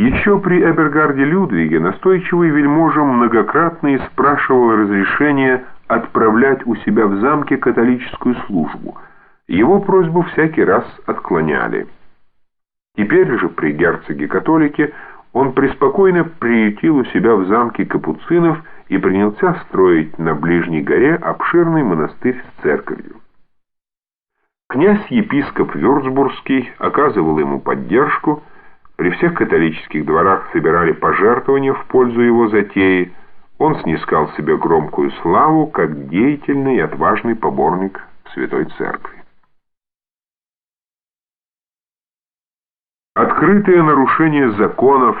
Еще при Эбергарде Людвиге настойчивый вельможа многократно спрашивал разрешения отправлять у себя в замке католическую службу. Его просьбу всякий раз отклоняли. Теперь же при герцоге-католике он преспокойно приютил у себя в замке капуцинов и принялся строить на Ближней горе обширный монастырь с церковью. Князь-епископ Вюрцбургский оказывал ему поддержку, при всех католических дворах собирали пожертвования в пользу его затеи, он снискал себе громкую славу как деятельный и отважный поборник Святой Церкви. Открытое нарушение законов,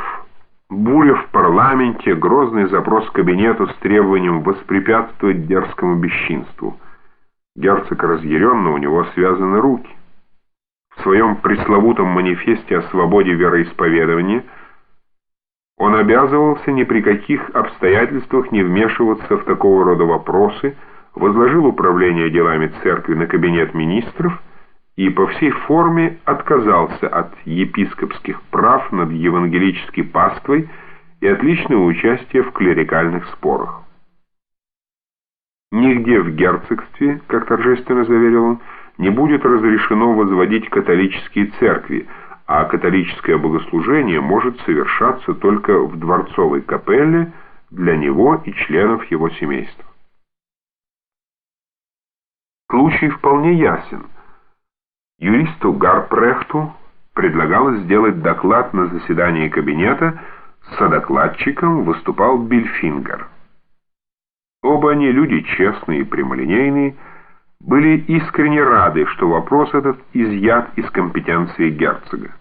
буря в парламенте, грозный запрос кабинету с требованием воспрепятствовать дерзкому бесчинству – Герцог разъяренно, у него связаны руки. В своем пресловутом манифесте о свободе вероисповедания он обязывался ни при каких обстоятельствах не вмешиваться в такого рода вопросы, возложил управление делами церкви на кабинет министров и по всей форме отказался от епископских прав над евангелической паствой и от личного участия в клерикальных спорах. Нигде в герцогстве, как торжественно заверил он, не будет разрешено возводить католические церкви, а католическое богослужение может совершаться только в дворцовой капелле для него и членов его семейства. Случай вполне ясен. Юристу Гарпрехту предлагалось сделать доклад на заседании кабинета, с докладчиком выступал Бильфингер. Оба они, люди честные и прямолинейные, были искренне рады, что вопрос этот изъят из компетенции герцога.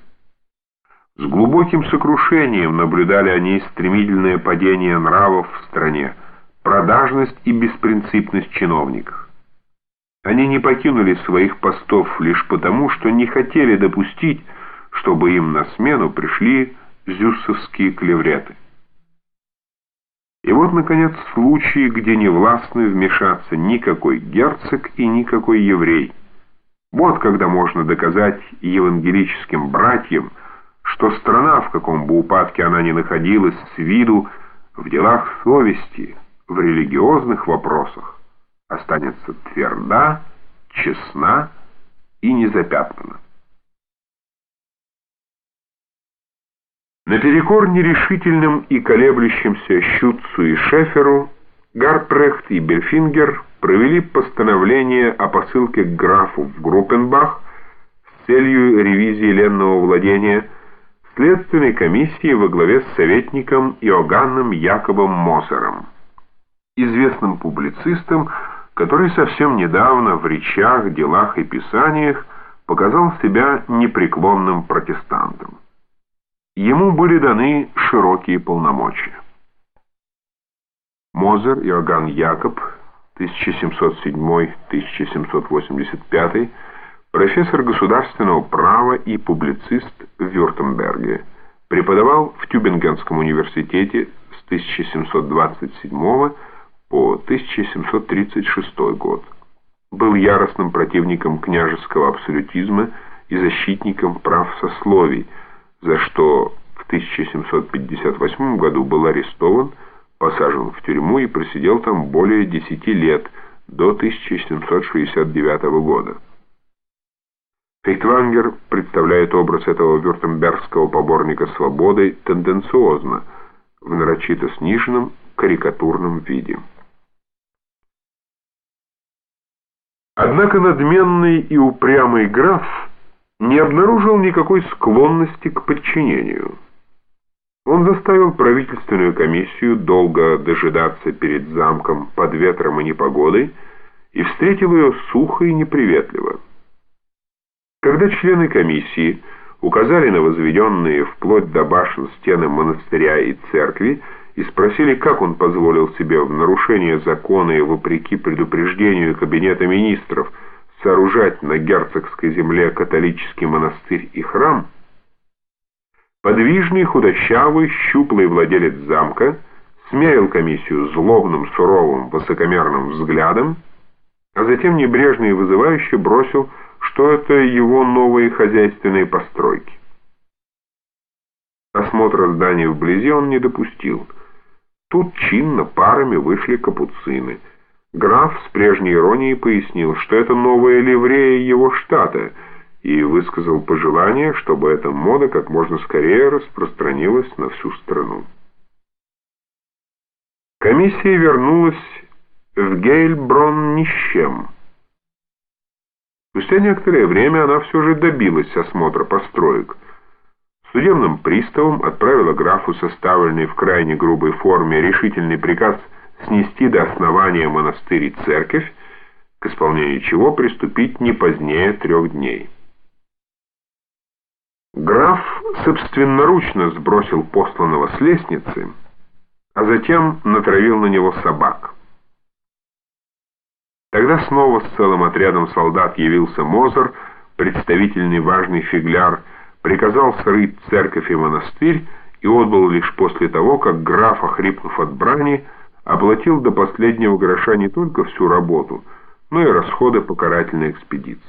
С глубоким сокрушением наблюдали они стремительное падение нравов в стране, продажность и беспринципность чиновников. Они не покинули своих постов лишь потому, что не хотели допустить, чтобы им на смену пришли зюссовские клевреты. И вот, наконец, случай, где не властны вмешаться никакой герцог и никакой еврей. Вот когда можно доказать евангелическим братьям, что страна, в каком бы упадке она ни находилась с виду, в делах совести, в религиозных вопросах, останется тверда, честна и незапятнана. Наперекор нерешительным и колеблющимся Щутцу и Шеферу, Гарпрехт и Бельфингер провели постановление о посылке к графу в Группенбах с целью ревизии ленного владения следственной комиссии во главе с советником Иоганном Якобом Мосером, известным публицистом, который совсем недавно в речах, делах и писаниях показал себя непреклонным протестантом. Ему были даны широкие полномочия. Мозер Иоганн Якоб, 1707-1785, профессор государственного права и публицист в Вюртемберге, преподавал в Тюбингенском университете с 1727 по 1736 год. Был яростным противником княжеского абсолютизма и защитником прав сословий, за что в 1758 году был арестован, посажен в тюрьму и просидел там более 10 лет, до 1769 года. Фейхтвангер представляет образ этого вюртембергского поборника свободы тенденциозно, в нарочито сниженном карикатурном виде. Однако надменный и упрямый граф не обнаружил никакой склонности к подчинению. Он заставил правительственную комиссию долго дожидаться перед замком под ветром и непогодой и встретил ее сухо и неприветливо. Когда члены комиссии указали на возведенные вплоть до башен стены монастыря и церкви и спросили, как он позволил себе в нарушение закона и вопреки предупреждению Кабинета министров – сооружать на герцогской земле католический монастырь и храм, подвижный, худощавый, щуплый владелец замка смерил комиссию злобным, суровым, высокомерным взглядом, а затем небрежно и вызывающе бросил, что это его новые хозяйственные постройки. Осмотра здания вблизи он не допустил. Тут чинно парами вышли капуцины. Граф с прежней иронией пояснил, что это новая ливрея его штата, и высказал пожелание, чтобы эта мода как можно скорее распространилась на всю страну. Комиссия вернулась в Гейльброн ни с чем. Спустя некоторое время она все же добилась осмотра построек – Судебным приставом отправила графу составленный в крайне грубой форме решительный приказ снести до основания монастырь и церковь, к исполнению чего приступить не позднее трех дней. Граф собственноручно сбросил посланного с лестницы, а затем натравил на него собак. Тогда снова с целым отрядом солдат явился Мозер, представительный важный фигляр, приказал срыть церковь и монастырь и отбыл лишь после того, как граф, охрипнув от брани, оплатил до последнего гроша не только всю работу, но и расходы по карательной экспедиции.